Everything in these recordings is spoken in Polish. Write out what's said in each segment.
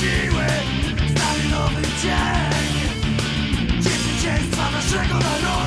siły. Znamy nowy dzień. Dzień naszego narodu.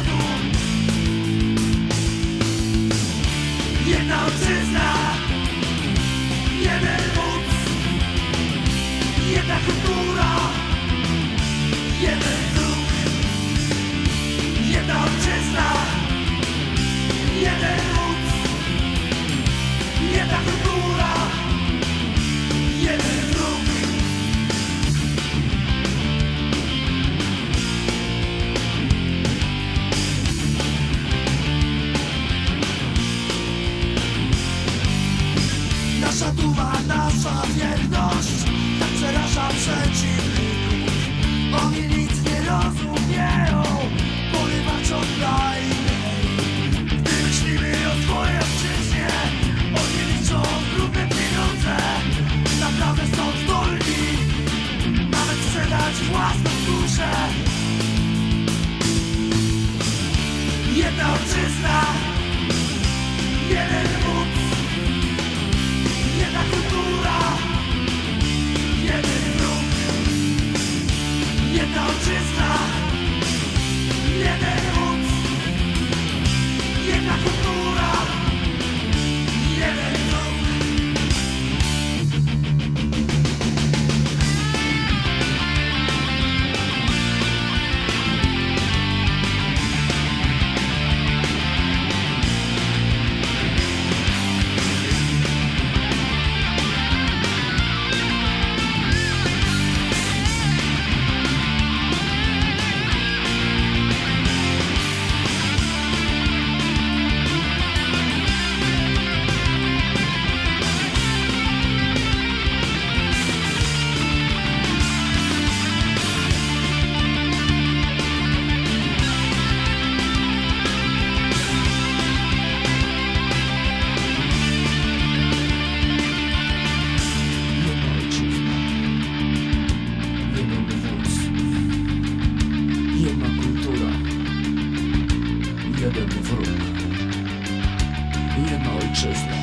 Jedna ojczyzna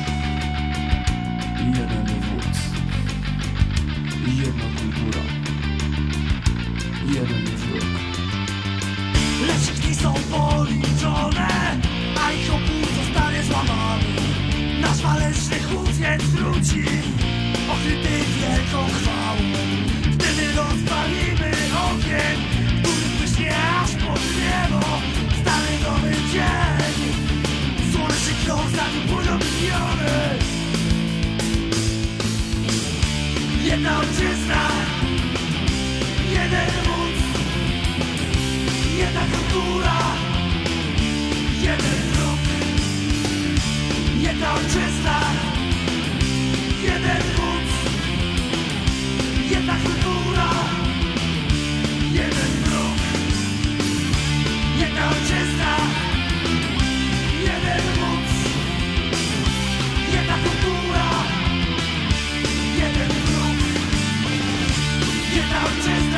Jeden wódz. Jedna kultura. Jeden wróg. Leczyczki są policzone A ich opór zostanie złamany. Nasz waleczny chód więc wróci. without just